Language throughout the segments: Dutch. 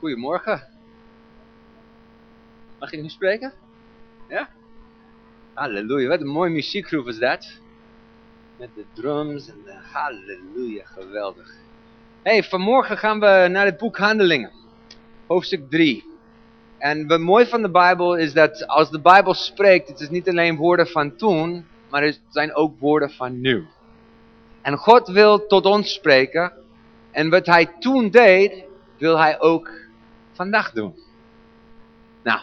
Goedemorgen. Mag ik nu spreken? Ja? Halleluja, wat een mooie muziekgroep is dat. Met de drums en de halleluja, geweldig. hey, vanmorgen gaan we naar het boek Handelingen. Hoofdstuk 3. En wat mooi van de Bijbel is dat als de Bijbel spreekt, het is niet alleen woorden van toen, maar het zijn ook woorden van nu. En God wil tot ons spreken. En wat hij toen deed, wil hij ook vandaag doen. Nou,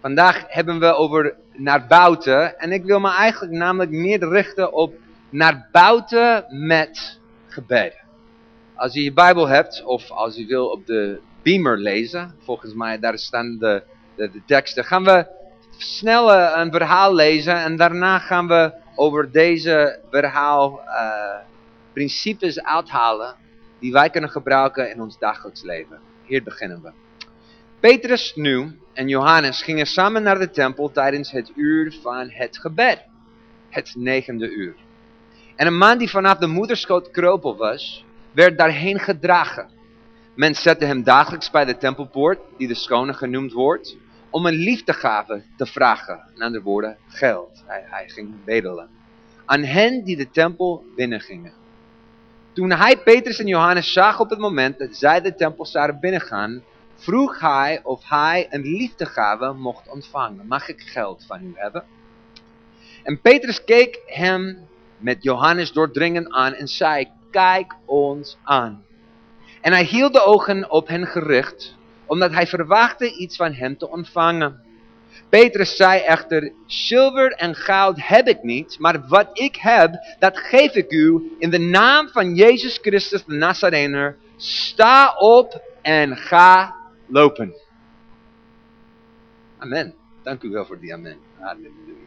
vandaag hebben we over naar buiten. En ik wil me eigenlijk namelijk meer richten op naar buiten met gebeden. Als je je Bijbel hebt, of als je wil op de beamer lezen, volgens mij daar staan de, de, de teksten, gaan we snel eh, een verhaal lezen en daarna gaan we over deze verhaal uh, principes uithalen die wij kunnen gebruiken in ons dagelijks leven. Hier beginnen we. Petrus nu en Johannes gingen samen naar de tempel tijdens het uur van het gebed. Het negende uur. En een man die vanaf de moederschoot kreupel was, werd daarheen gedragen. Men zette hem dagelijks bij de tempelpoort, die de schone genoemd wordt, om een liefdegave te vragen. In andere woorden, geld. Hij, hij ging bedelen. Aan hen die de tempel binnengingen. Toen hij Petrus en Johannes zag op het moment dat zij de tempel zouden binnengaan, vroeg hij of hij een liefdegave mocht ontvangen. Mag ik geld van u hebben? En Petrus keek hem met Johannes doordringend aan en zei, kijk ons aan. En hij hield de ogen op hen gericht, omdat hij verwachtte iets van hem te ontvangen. Petrus zei echter, zilver en goud heb ik niet, maar wat ik heb, dat geef ik u in de naam van Jezus Christus de Nazarener. Sta op en ga lopen. Amen. Dank u wel voor die amen. Halleluja.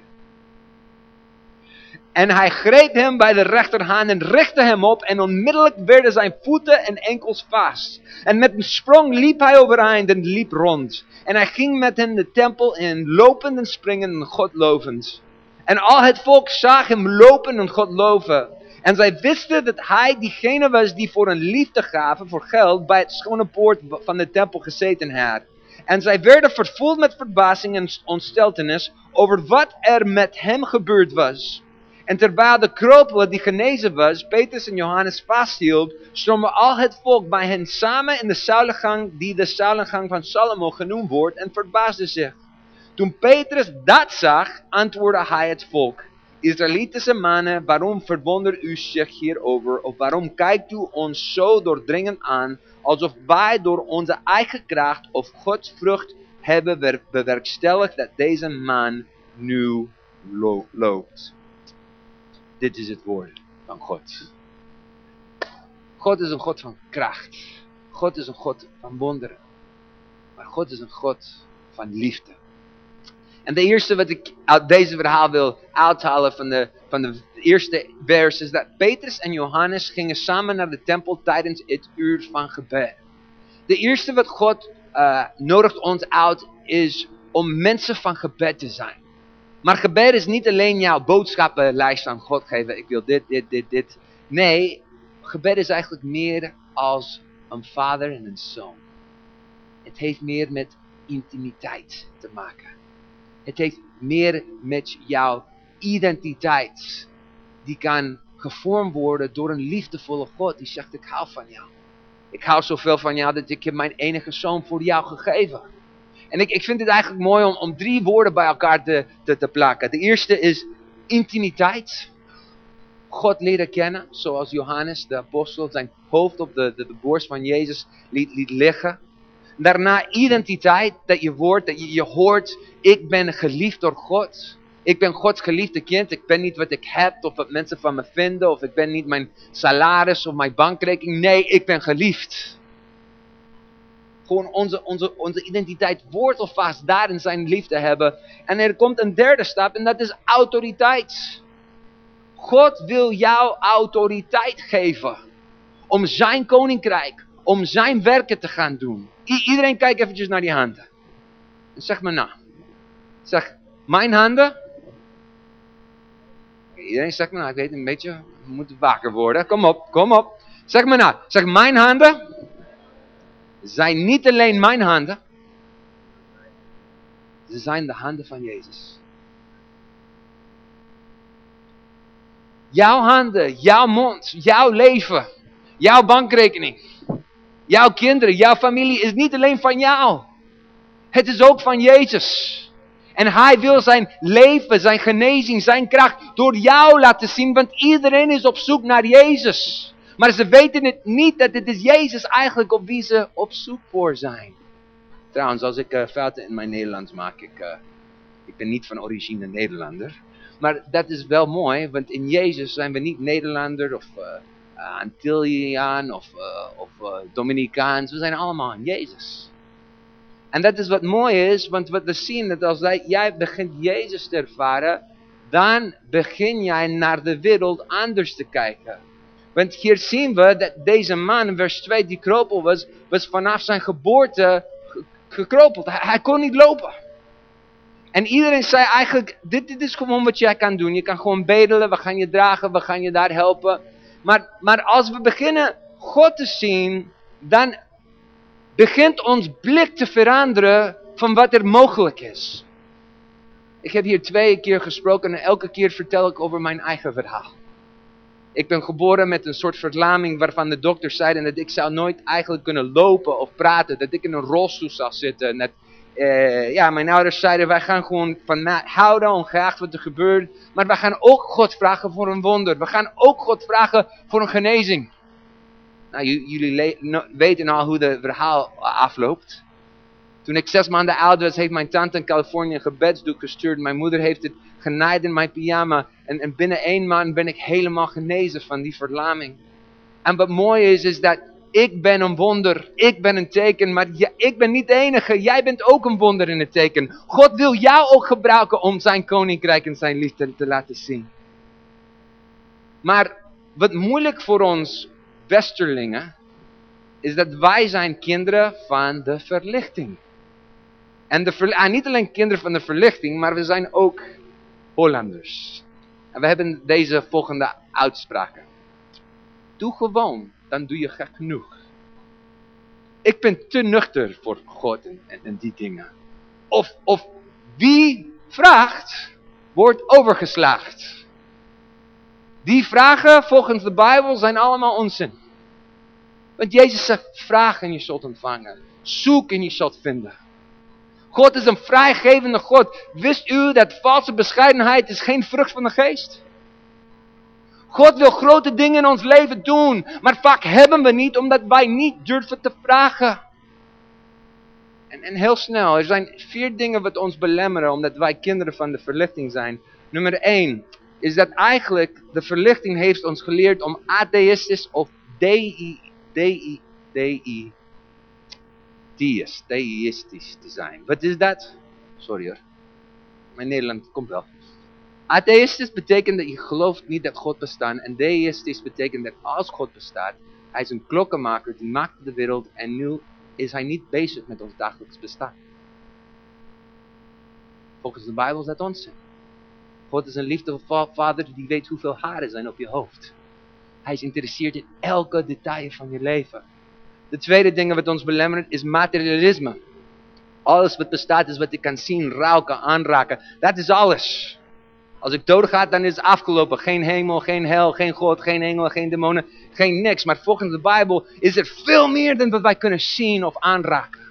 En hij greep hem bij de rechterhand en richtte hem op en onmiddellijk werden zijn voeten en enkels vast. En met een sprong liep hij overeind en liep rond. En hij ging met hen de tempel in, lopend en springend en God lovend. En al het volk zag hem lopen en God loven. En zij wisten dat hij diegene was die voor een liefdegave, voor geld, bij het schone poort van de tempel gezeten had. En zij werden vervuld met verbazing en ontsteltenis over wat er met hem gebeurd was. En terwijl de kropelen die genezen was, Petrus en Johannes vasthield, stroomde al het volk bij hen samen in de zuilengang die de zuilengang van Salomo genoemd wordt en verbaasde zich. Toen Petrus dat zag, antwoordde hij het volk. Israëlitische mannen, waarom verwonder u zich hierover? Of waarom kijkt u ons zo doordringend aan, alsof wij door onze eigen kracht of Gods vrucht hebben bewerkstelligd dat deze man nu loopt? Dit is het woord van God. God is een God van kracht. God is een God van wonderen. Maar God is een God van liefde. En de eerste wat ik uit deze verhaal wil uithalen van de, van de eerste vers is dat Petrus en Johannes gingen samen naar de tempel tijdens het uur van gebed. De eerste wat God uh, nodigt ons uit is om mensen van gebed te zijn. Maar gebed is niet alleen jouw boodschappenlijst aan God geven. Ik wil dit, dit, dit, dit. Nee, gebed is eigenlijk meer als een vader en een zoon. Het heeft meer met intimiteit te maken. Het heeft meer met jouw identiteit. Die kan gevormd worden door een liefdevolle God. Die zegt, ik hou van jou. Ik hou zoveel van jou dat ik heb mijn enige zoon voor jou gegeven. En ik, ik vind het eigenlijk mooi om, om drie woorden bij elkaar te, te, plakken. De eerste is intimiteit. God leren kennen, zoals Johannes, de apostel, zijn hoofd op de, de, de borst van Jezus liet, liet liggen. Daarna identiteit, dat je wordt, dat je, hoort, ik ben geliefd door God. Ik ben Gods geliefde kind. Ik ben niet wat ik heb of wat mensen van me vinden. Of ik ben niet mijn salaris of mijn bankrekening. Nee, ik ben geliefd gewoon onze, onze, onze identiteit wortelvast daarin zijn liefde hebben. En er komt een derde stap en dat is autoriteit. God wil jou autoriteit geven. Om zijn koninkrijk, om zijn werken te gaan doen. Iedereen kijk eventjes naar die handen. En zeg maar nou. Zeg, mijn handen. Iedereen zegt me nou, ik weet een beetje, we moeten wakker worden. Kom op, kom op. Zeg maar nou, zeg mijn handen zijn niet alleen mijn handen. Ze zijn de handen van Jezus. Jouw handen, jouw mond, jouw leven, jouw bankrekening, jouw kinderen, jouw familie is niet alleen van jou. Het is ook van Jezus. En hij wil zijn leven, zijn genezing, zijn kracht door jou laten zien, want iedereen is op zoek naar Jezus. Maar ze weten het niet dat het is Jezus eigenlijk op wie ze op zoek voor zijn. Trouwens, als ik uh, fouten in mijn Nederlands maak, ik, uh, ik ben niet van origine Nederlander. Maar dat is wel mooi, want in Jezus zijn we niet Nederlander of uh, Antilliaan of, of Dominicaans. We zijn allemaal in Jezus. En dat is wat mooi is, want wat we zien, dat als jij begint Jezus te ervaren, dan begin jij naar de wereld anders te kijken. Want hier zien we dat deze man, vers 2, die kropel was, was vanaf zijn geboorte gekropeld. Hij, hij, kon niet lopen. En iedereen zei eigenlijk, dit, dit is gewoon wat jij kan doen. Je kan gewoon bedelen, we gaan je dragen, we gaan je daar helpen. Maar, maar als we beginnen God te zien, dan begint ons blik te veranderen van wat er mogelijk is. Ik heb hier twee keer gesproken en elke keer vertel ik over mijn eigen verhaal. Ik ben geboren met een soort verlaming waarvan de dokters zeiden dat ik zou nooit eigenlijk kunnen lopen of praten. Dat ik in een rolstoel zou zitten. Dat, uh, ja, mijn ouders zeiden wij gaan gewoon van houden, ongeacht wat er gebeurt. Maar we gaan ook God vragen voor een wonder. We gaan ook God vragen voor een genezing. Nou, jullie weten al hoe het verhaal afloopt. Toen ik zes maanden oud was, heeft mijn tante in Californië een gebedsdoek gestuurd. Mijn moeder heeft het genaaid in mijn pyjama. En, en binnen één maand ben ik helemaal genezen van die verlaming. En wat mooi is, is dat ik ben een wonder. Ik ben een teken. Maar ik ben niet de enige. Jij bent ook een wonder in het teken. God wil jou ook gebruiken om zijn koninkrijk en zijn liefde te laten zien. Maar wat moeilijk voor ons westerlingen, is dat wij zijn kinderen van de verlichting. En de ah, niet alleen kinderen van de verlichting, maar we zijn ook Hollanders. En we hebben deze volgende uitspraken. Doe gewoon, dan doe je gek genoeg. Ik ben te nuchter voor God en, en, die dingen. Of, of wie vraagt, wordt overgeslaagd. Die vragen volgens de Bijbel zijn allemaal onzin. Want Jezus zegt, vraag en je zult ontvangen. Zoek en je zult vinden. God is een vrijgevende God. Wist u dat valse bescheidenheid is geen vrucht van de geest? God wil grote dingen in ons leven doen. Maar vaak hebben we niet omdat wij niet durven te vragen. En, en heel snel, er zijn vier dingen wat ons belemmeren omdat wij kinderen van de verlichting zijn. Nummer één is dat eigenlijk de verlichting heeft ons geleerd om atheïstisch of deïstisch te zijn. Wat is dat? Sorry hoor. Mijn Nederland komt wel. Atheïstisch betekent dat je gelooft niet dat God bestaat. En deïstisch betekent dat als God bestaat, hij is een klokkenmaker die maakte de wereld en nu is hij niet bezig met ons dagelijks bestaan. Volgens de Bijbel is dat onzin. God is een liefdevol vader die weet hoeveel haren zijn op je hoofd. Hij is geïnteresseerd in elke detail van je leven. De tweede ding wat ons belemmert is materialisme. Alles wat bestaat is wat ik kan zien, ruiken, aanraken. Dat is alles. Als ik doodga, dan is het afgelopen. Geen hemel, geen hel, geen God, geen engel, geen demonen, geen niks. Maar volgens de Bijbel is er veel meer dan wat wij kunnen zien of aanraken.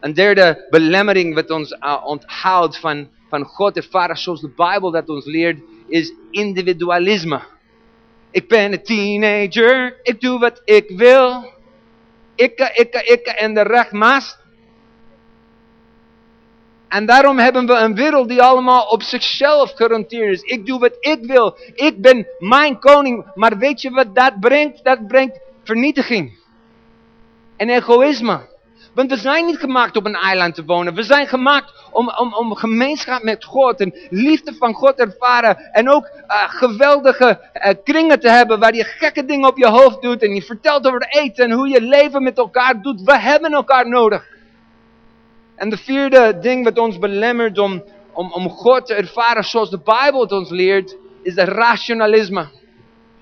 Een derde belemmering wat ons uh, onthoudt van, van God ervaren zoals de Bijbel dat ons leert, is individualisme. Ik ben een teenager, ik doe wat ik wil. Ikke, ikke, ikke en de rechtmaast. En daarom hebben we een wereld die allemaal op zichzelf geronteerd is. Ik doe wat ik wil. Ik ben mijn koning. Maar weet je wat dat brengt? Dat brengt vernietiging. En egoïsme. Want we zijn niet gemaakt op een eiland te wonen. We zijn gemaakt om, om, om gemeenschap met God en liefde van God ervaren. En ook uh, geweldige uh, kringen te hebben waar je gekke dingen op je hoofd doet. En je vertelt over eten en hoe je leven met elkaar doet. We hebben elkaar nodig. En de vierde ding wat ons belemmert om, om, om God te ervaren zoals de Bijbel het ons leert, is het rationalisme.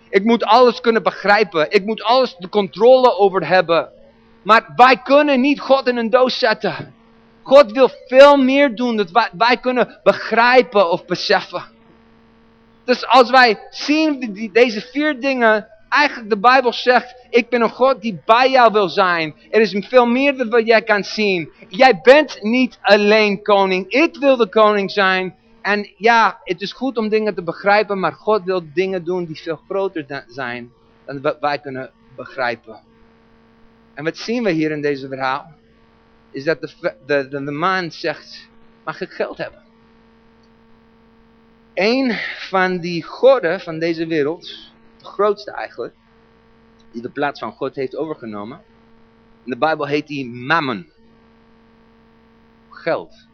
Ik moet alles kunnen begrijpen. Ik moet alles de controle over hebben. Maar wij kunnen niet God in een doos zetten. God wil veel meer doen dan wij, wij kunnen begrijpen of beseffen. Dus als wij zien die, deze vier dingen, eigenlijk de Bijbel zegt, ik ben een God die bij jou wil zijn. Er is veel meer dan wat jij kan zien. Jij bent niet alleen koning, ik wil de koning zijn. En ja, het is goed om dingen te begrijpen, maar God wil dingen doen die veel groter zijn dan wat wij kunnen begrijpen. En wat zien we hier in deze verhaal? Is dat de, de, de, de man zegt, mag ik geld hebben? Een van die goden van deze wereld, de grootste eigenlijk, die de plaats van God heeft overgenomen. In de Bijbel heet die mammon. Geld.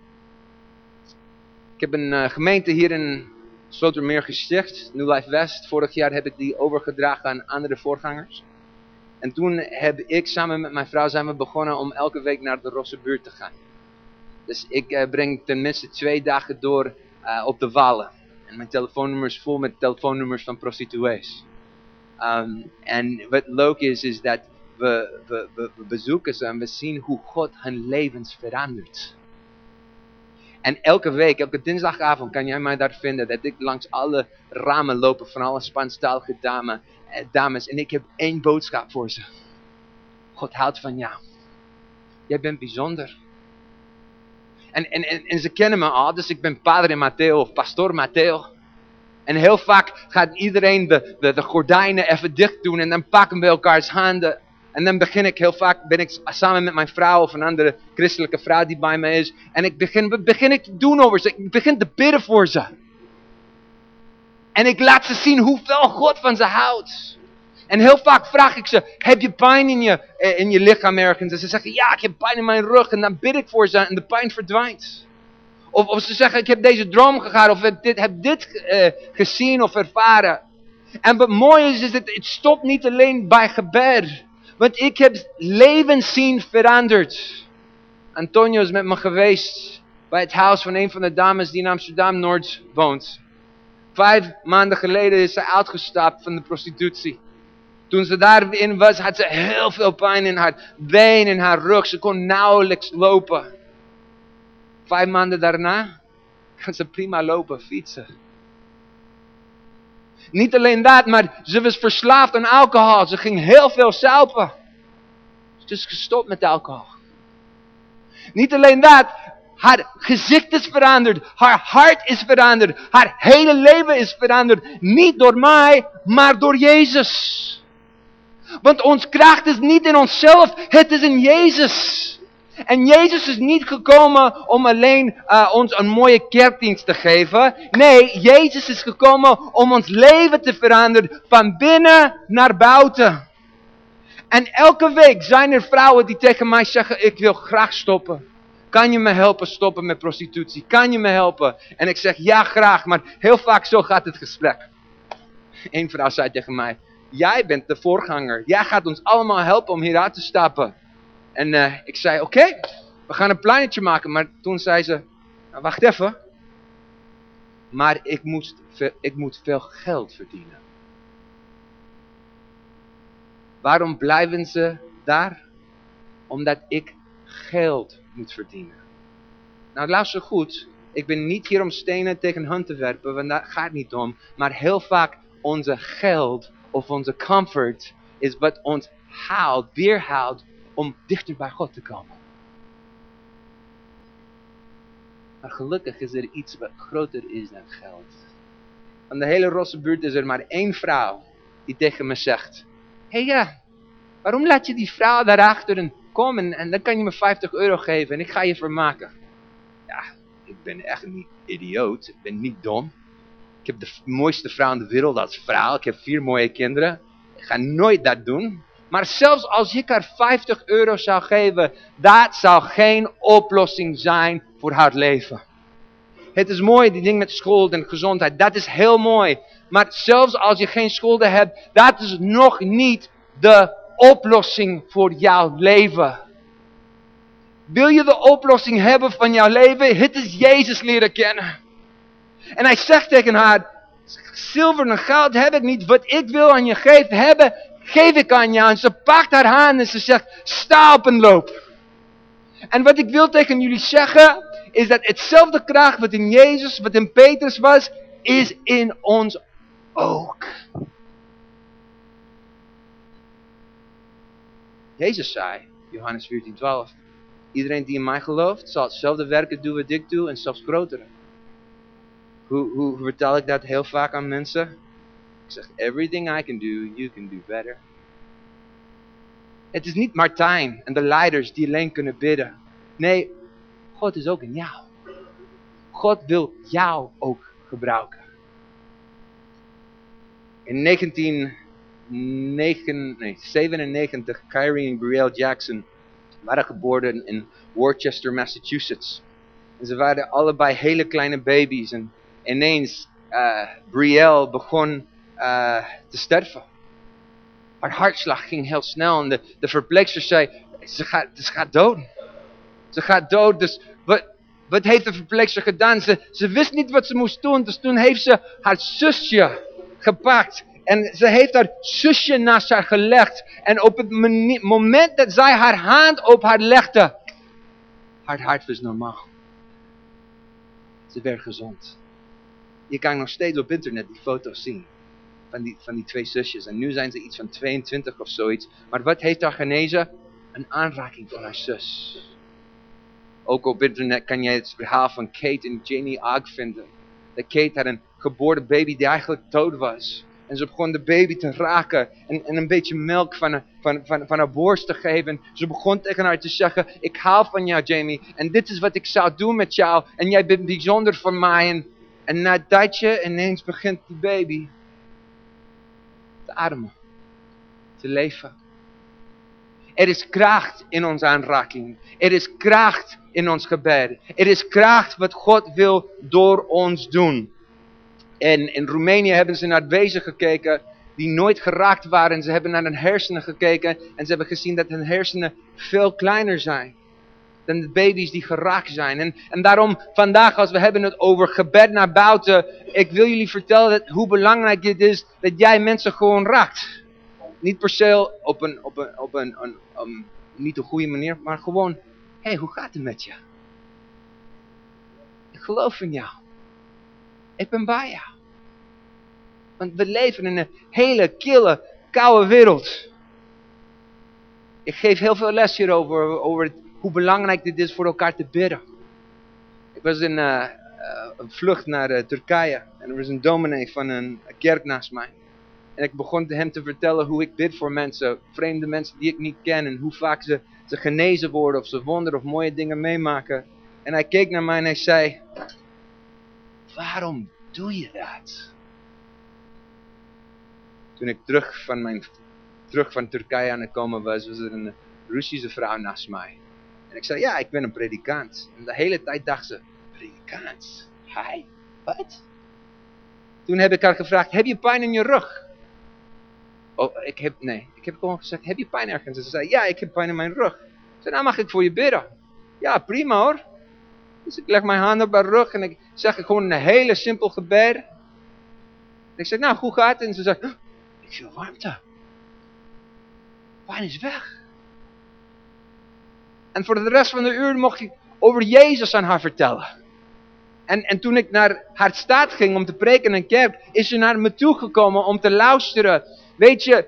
Ik heb een uh, gemeente hier in Slotermeer gesticht, New Life West. Vorig jaar heb ik die overgedragen aan andere voorgangers. En toen heb ik samen met mijn vrouw zijn we begonnen om elke week naar de Rosse buurt te gaan. Dus ik uh, breng tenminste twee dagen door uh, op de Wallen. En mijn telefoonnummer is vol met telefoonnummers van prostituees. Um, en wat leuk is, is dat we, we, we, bezoeken ze en we zien hoe God hun levens verandert. En elke week, elke dinsdagavond kan jij mij daar vinden. Dat ik langs alle ramen lopen van alle Spaanstalige dame, eh, dames. En ik heb één boodschap voor ze. God houdt van jou. Jij bent bijzonder. En, en, en, en ze kennen me al, dus ik ben Padre Matteo of Pastor Matteo. En heel vaak gaat iedereen de, de, de gordijnen even dicht doen en dan pakken we elkaars handen. En dan begin ik heel vaak, ben ik samen met mijn vrouw of een andere christelijke vrouw die bij me is. En ik begin, begin ik te doen over ze. Ik begin te bidden voor ze. En ik laat ze zien hoeveel God van ze houdt. En heel vaak vraag ik ze, heb je pijn in je, eh, in je lichaam ergens? En ze zeggen, ja, ik heb pijn in mijn rug. En dan bid ik voor ze en de pijn verdwijnt. Of, of ze zeggen, ik heb deze droom gehad. Of dit, heb dit uh, gezien of ervaren. En wat mooi is, is dat het stopt niet alleen bij gebed. Want ik heb levens zien veranderd. Antonio is met me geweest bij het huis van een van de dames die in Amsterdam-Noord woont. Vijf maanden geleden is ze uitgestapt van de prostitutie. Toen ze daarin was, had ze heel veel pijn in haar been en haar rug. Ze kon nauwelijks lopen. Vijf maanden daarna kan ze prima lopen, fietsen. Niet alleen dat, maar ze was verslaafd aan alcohol. Ze ging heel veel zuipen. Ze is gestopt met alcohol. Niet alleen dat, haar gezicht is veranderd. Haar hart is veranderd. Haar hele leven is veranderd. Niet door mij, maar door Jezus. Want ons kracht is niet in onszelf, het is in Jezus. En Jezus is niet gekomen om alleen uh, ons een mooie kerkdienst te geven. Nee, Jezus is gekomen om ons leven te veranderen van binnen naar buiten. En elke week zijn er vrouwen die tegen mij zeggen, ik wil graag stoppen. Kan je me helpen stoppen met prostitutie? Kan je me helpen? En ik zeg, ja graag, maar heel vaak zo gaat het gesprek. Eén vrouw zei tegen mij, jij bent de voorganger. Jij gaat ons allemaal helpen om hieruit te stappen. En uh, ik zei, oké, we gaan een plannetje maken. Maar toen zei ze, nou, wacht even. Maar ik, ik moet veel geld verdienen. Waarom blijven ze daar? Omdat ik geld moet verdienen. Nou, luister goed. Ik ben niet hier om stenen tegen hun te werpen, want daar gaat niet om. Maar heel vaak onze geld of onze comfort is wat ons houdt, weerhoudt om dichter bij God te komen. Maar gelukkig is er iets wat groter is dan geld. Van de hele rosse buurt is er maar één vrouw die tegen me zegt: Hé hey ja, waarom laat je die vrouw daarachter komen en dan kan je me 50 euro geven en ik ga je vermaken? Ja, ik ben echt niet idioot, ik ben niet dom. Ik heb de mooiste vrouw in de wereld als vrouw. Ik heb vier mooie kinderen. Ik ga nooit dat doen. Maar zelfs als ik haar 50 euro zou geven, dat zou geen oplossing zijn voor haar leven. Het is mooi, die ding met schulden en gezondheid, dat is heel mooi. Maar zelfs als je geen schulden hebt, dat is nog niet de oplossing voor jouw leven. Wil je de oplossing hebben van jouw leven? Het is Jezus leren kennen. En hij zegt tegen haar, zilver en goud heb ik niet. Wat ik wil aan je geven hebben, geef ik aan jou. En ze pakt haar hand en ze zegt, sta op en loop. En wat ik wil tegen jullie zeggen, is dat hetzelfde kracht wat in Jezus, wat in Petrus was, is in ons ook. Jezus zei, Johannes 14, 12, iedereen die in mij gelooft, zal hetzelfde werken doen wat ik doe en zelfs grotere. Hoe, hoe vertel ik dat heel vaak aan mensen? Ik zeg, everything I can do, you can do better. Het is niet Martijn en de leiders die alleen kunnen bidden. Nee, God is ook in jou. God wil jou ook gebruiken. In 1997, Kyrie en Brielle Jackson waren geboren in Worcester, Massachusetts. En ze waren allebei hele kleine baby's. En ineens, uh, Brielle begon uh, te sterven. Haar hartslag ging heel snel en de, de verpleegster zei, ze gaat, ze gaat dood. Ze gaat dood, dus wat, wat heeft de verpleegster gedaan? Ze, ze wist niet wat ze moest doen, dus toen heeft ze haar zusje gepakt. En ze heeft haar zusje naast haar gelegd. En op het moment dat zij haar hand op haar legde, haar hart was normaal. Ze werd gezond. Je kan nog steeds op internet die foto's zien. Van die, van die twee zusjes. En nu zijn ze iets van 22 of zoiets. Maar wat heeft haar genezen? Een aanraking van haar zus. Ook op internet kan je het verhaal van Kate en Jamie Ogg vinden. Dat Kate had een geboren baby die eigenlijk dood was. En ze begon de baby te raken en, en een beetje melk van, van, van, van haar borst te geven. Ze begon tegen haar te zeggen, ik hou van jou Jamie. En dit is wat ik zou doen met jou. En jij bent bijzonder voor mij. En, en nadat je ineens begint die baby te ademen. Te leven. Er is kracht in onze aanraking. Er is kracht in ons gebed. Er is kracht wat God wil door ons doen. En in Roemenië hebben ze naar wezen gekeken die nooit geraakt waren. Ze hebben naar hun hersenen gekeken en ze hebben gezien dat hun hersenen veel kleiner zijn. Dan de baby's die geraakt zijn. En, en daarom vandaag als we hebben het over gebed naar buiten. Ik wil jullie vertellen dat, hoe belangrijk het is dat jij mensen gewoon raakt. Niet per se op een, op een, op een, een, niet een goede manier, maar gewoon. Hé, hey, hoe gaat het met je? Ik geloof in jou. Ik ben bij jou. Want we leven in een hele kille, koude wereld. Ik geef heel veel les hierover, over hoe belangrijk dit is voor elkaar te bidden. Ik was in uh, een vlucht naar uh, Turkije en er was een dominee van een kerk naast mij. En ik begon hem te vertellen hoe ik bid voor mensen, vreemde mensen die ik niet ken en hoe vaak ze, ze genezen worden of ze wonderen of mooie dingen meemaken. En hij keek naar mij en hij zei, waarom doe je dat? Toen ik terug van, mijn, terug van Turkije aan het komen was, was er een Russische vrouw naast mij. En ik zei, ja, ik ben een predikant. En de hele tijd dacht ze, predikant? Hij? Wat? Toen heb ik haar gevraagd, heb je pijn in je rug? Oh, ik heb, nee. Ik heb gewoon gezegd, heb je pijn ergens? En ze zei, ja, ik heb pijn in mijn rug. Ik zei, nou mag ik voor je bidden? Ja, prima hoor. Dus ik leg mijn hand op haar rug en ik zeg gewoon een hele simpel gebed. En ik zeg, nou, hoe gaat het? En ze zegt, ik zie warmte. Pijn is weg. En voor de rest van de uur mocht ik over Jezus aan haar vertellen. En, en toen ik naar haar staat ging om te preken in een kerk, is ze naar me toegekomen om te luisteren. Weet je,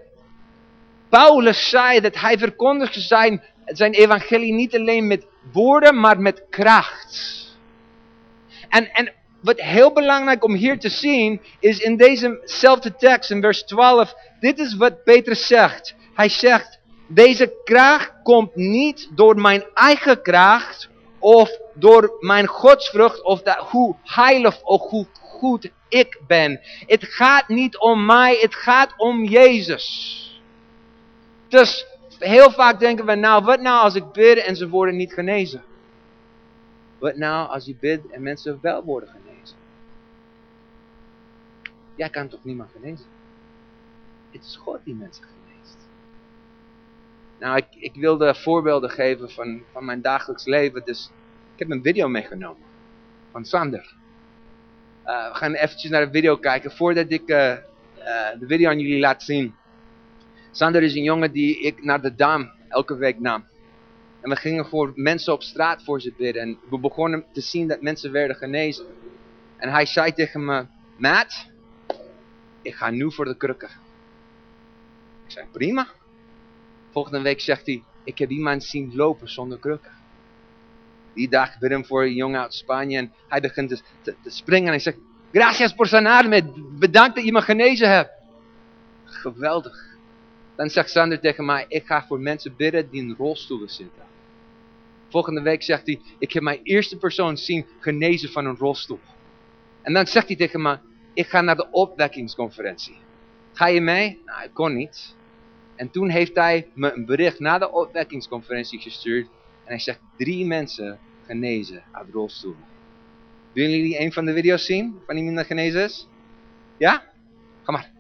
Paulus zei dat hij verkondigde zijn, zijn evangelie niet alleen met woorden, maar met kracht. En, en wat heel belangrijk om hier te zien, is in dezezelfde tekst, in vers 12, dit is wat Petrus zegt. Hij zegt, deze kracht komt niet door mijn eigen kracht, of door mijn godsvrucht, of dat, hoe heilig of hoe goed ik ben. Het gaat niet om mij, het gaat om Jezus. Dus heel vaak denken we, nou wat nou als ik bid en ze worden niet genezen? Wat nou als je bidt en mensen wel worden genezen? Jij kan toch niemand genezen? Het is God die mensen geneest. Nou, ik, ik wilde voorbeelden geven van, van mijn dagelijks leven, dus ik heb een video meegenomen van Sander. Uh, we gaan eventjes naar de video kijken voordat ik uh, uh, de video aan jullie laat zien. Sander is een jongen die ik naar de Dam elke week nam. En we gingen voor mensen op straat voor ze bidden. En we begonnen te zien dat mensen werden genezen. En hij zei tegen me, Matt, ik ga nu voor de krukken. Ik zei, prima. Volgende week zegt hij, ik heb iemand zien lopen zonder krukken. Die dag bid hem voor een jongen uit Spanje en hij begint te, te, springen en hij zegt, gracias por sanarme, bedankt dat je me genezen hebt. Geweldig. Dan zegt Sander tegen mij, ik ga voor mensen bidden die in rolstoelen zitten. Volgende week zegt hij, ik heb mijn eerste persoon zien genezen van een rolstoel. En dan zegt hij tegen me, ik ga naar de opwekkingsconferentie. Ga je mee? Nou, ik kon niet. En toen heeft hij me een bericht na de opwekkingsconferentie gestuurd. En hij zegt, drie mensen genezen uit rolstoelen. Willen jullie een van de video's zien van iemand die genezen is? Ja? Ga maar.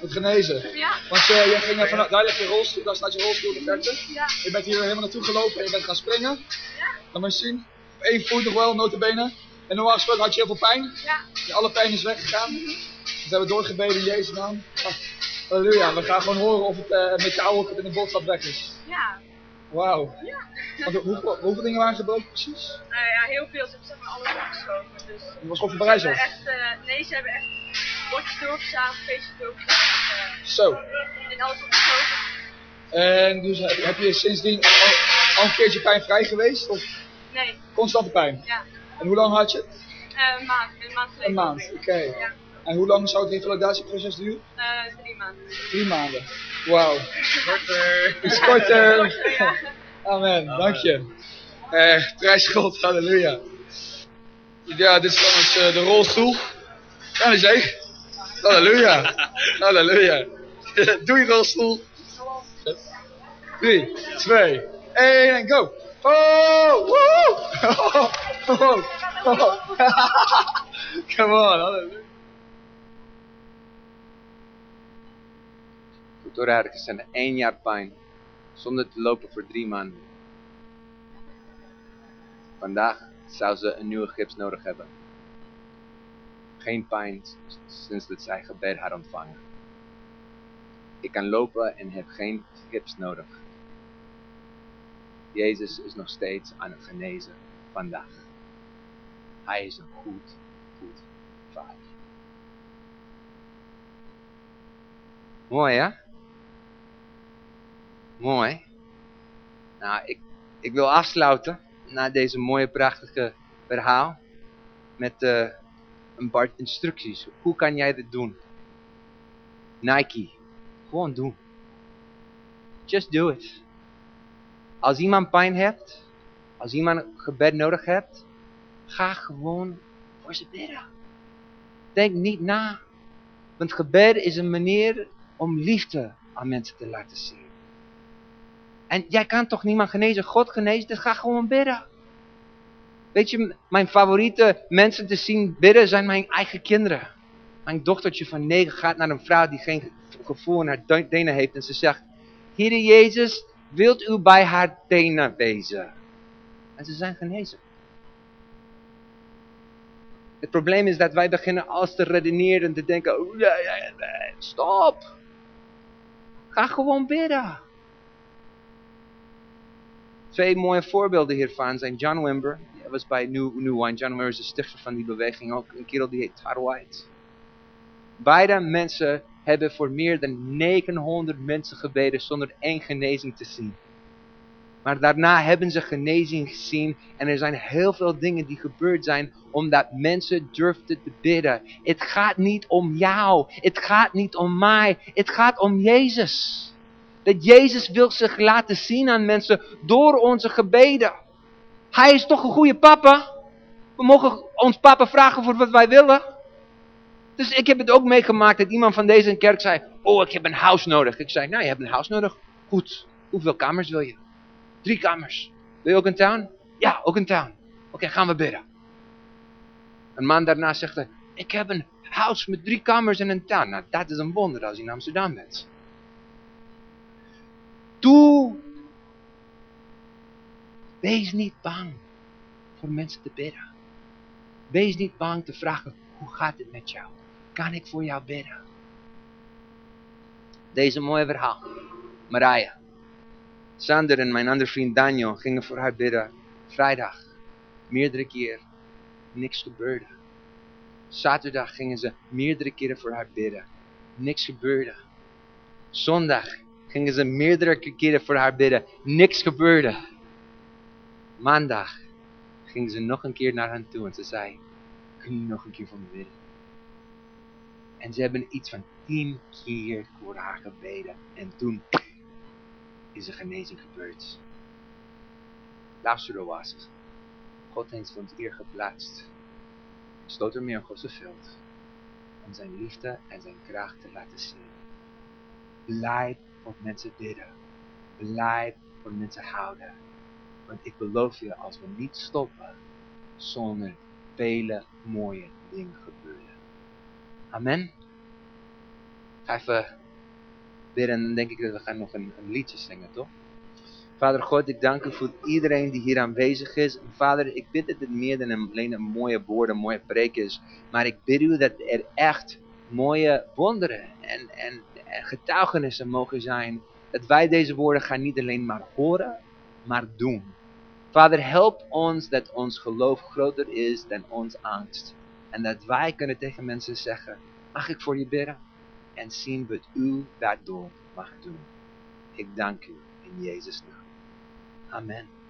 Moet genezen. Ja, Want uh, jij ging daar ligt je rolstoel, daar staat je rolstoel in de verte. ja, Je bent hier helemaal naartoe gelopen en je bent gaan springen. ja, Dan moet je zien. Op één voet nog wel, notabene. En normaal gesproken had je heel veel pijn. ja. Alle pijn is weggegaan. Dus hebben we doorgebeden in Jezus naam. Ah, halleluja. We gaan gewoon horen of het uh, metaal ook in de boodschap weg is. Ja, Wauw. ja. Want hoeveel, hoeveel dingen waren gebroken precies? Nou ja, heel veel. Ze hebben zeg maar alles opgeschoven. Dus Je was gewoon Parijs echt, eh, nee, ze hebben echt bordjes doorgestaan, feestjes doorgestaan. Zo. eh, en alles opgeschoven. En dus heb, heb je sindsdien al, al een keertje pijnvrij geweest? Of Nee, constante pijn? ja. En hoe lang had je het? Eh, een maand, een maand geleden. Een maand, oké. Ja, En hoe lang zou het revalidatieproces duren? eh, drie maanden. Drie maanden. Wauw. Korter. Iets korter. Ja. Amen, dank je. Eh, prijs God, halleluja. Ja, dit is dan eens eh, de rolstoel. Ja, dat is echt. Halleluja. Halleluja. Doei rolstoel. 3, 2, 1 en go. Oh, woe! Oh, oh, oh. Come on, halleluja. Door ergens en één jaar pijn. Zonder te lopen voor drie maanden. Vandaag zou ze een nieuwe gips nodig hebben. Geen pijn sinds dat zij gebed had ontvangen. Ik kan lopen en heb geen gips nodig. Jezus is nog steeds aan het genezen vandaag. Hij is een goed, goed vader. Mooi hè? Mooi. Nou, ik, ik wil afsluiten na deze mooie, prachtige verhaal met eh, een paar instructies. Hoe kan jij dit doen? Nike. Gewoon doen. Just do it. Als iemand pijn hebt, als iemand gebed nodig hebt, ga gewoon voor ze bidden. Denk niet na. Want gebed is een manier om liefde aan mensen te laten zien. En jij kan toch niemand genezen? God genezen, dus ga gewoon bidden. Weet je, mijn favoriete mensen te zien bidden zijn mijn eigen kinderen. Mijn dochtertje van negen gaat naar een vrouw die geen gevoel in haar tenen heeft. En ze zegt, Heer Jezus, wilt u bij haar tenen wezen? En ze zijn genezen. Het probleem is dat wij beginnen alles te redeneren en te denken, stop. Ga gewoon bidden. Twee mooie voorbeelden hiervan zijn John Wimber. Hij was bij New, New Wine. John Wimber is de stichter van die beweging. Ook een kerel die heet Todd White. Beide mensen hebben voor meer dan 900 mensen gebeden zonder één genezing te zien. Maar daarna hebben ze genezing gezien en er zijn heel veel dingen die gebeurd zijn omdat mensen durfden te bidden. Het gaat niet om jou, het gaat niet om mij, het gaat om Jezus. Dat Jezus wil zich laten zien aan mensen door onze gebeden. Hij is toch een goede papa? We mogen ons papa vragen voor wat wij willen. Dus ik heb het ook meegemaakt dat iemand van deze kerk zei, oh ik heb een huis nodig. Ik zei, nou je hebt een huis nodig. Goed, hoeveel kamers wil je? Drie kamers. Wil je ook een tuin? Ja, ook een tuin. Oké, gaan we bidden. Een maand daarna zegt ik heb een huis met drie kamers en een tuin. Nou, dat is een wonder als je in Amsterdam bent. Doe. Wees niet bang voor mensen te bidden. Wees niet bang te vragen, hoe gaat het met jou? Kan ik voor jou bidden? Deze mooie verhaal. Marija. Sander en mijn andere vriend Daniel gingen voor haar bidden. Vrijdag. Meerdere keer. Niks gebeurde. Zaterdag gingen ze meerdere keren voor haar bidden. Niks gebeurde. Zondag gingen ze meerdere keren voor haar bidden. Niks gebeurde. Maandag ging ze nog een keer naar hen toe en ze zei, kun je nog een keer voor me bidden? En ze hebben iets van tien keer voor haar gebeden. En toen is er genezing gebeurd. Lazarus was het. God heeft ons hier geplaatst. Stoot er meer een Godse veld. Om zijn liefde en zijn kracht te laten zien. Blijf voor mensen bidden. Blijf voor mensen houden. Want ik beloof je, als we niet stoppen, zonder vele mooie dingen gebeuren. Amen. Ga even bidden en denk ik dat we gaan nog een, een liedje zingen, toch? Vader God, ik dank u voor iedereen die hier aanwezig is. Vader, ik bid dat het meer dan alleen een mooie woord, een mooie preek is. Maar ik bid u dat er echt mooie wonderen en, en, en getuigenissen mogen zijn. Dat wij deze woorden gaan niet alleen maar horen, maar doen. Vader, help ons dat ons geloof groter is dan ons angst. En dat wij kunnen tegen mensen zeggen, mag ik voor je bidden? En zien wat u daardoor mag doen. Ik dank u in Jezus' naam. Amen.